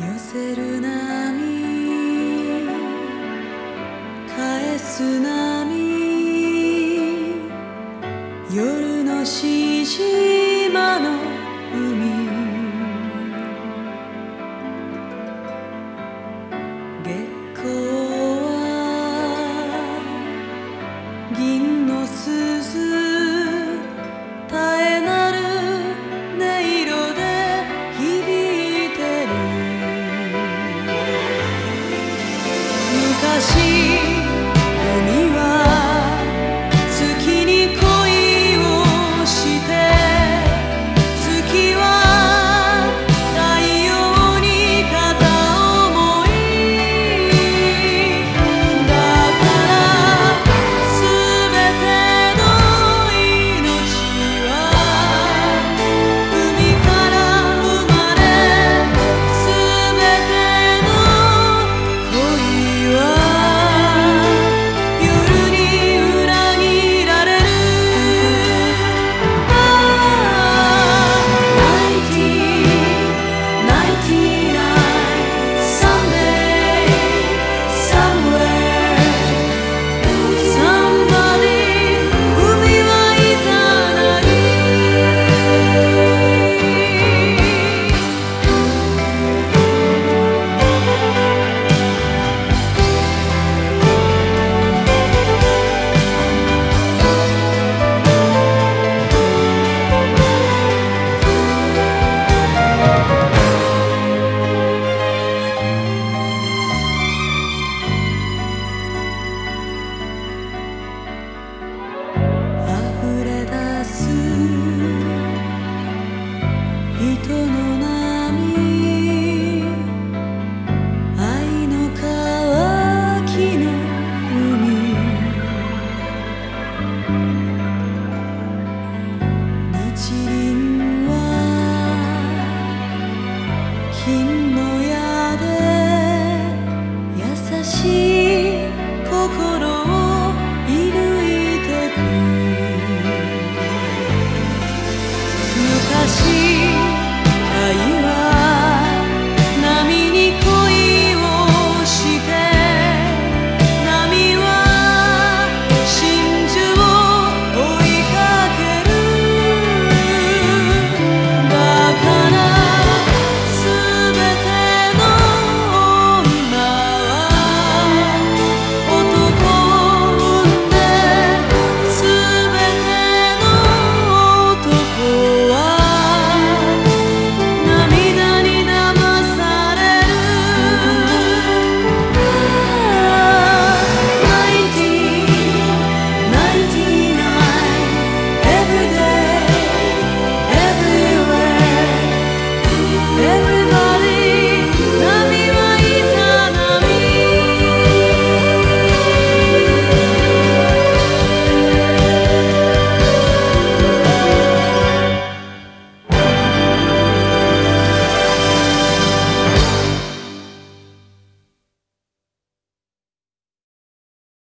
寄せる波返す波夜のしまの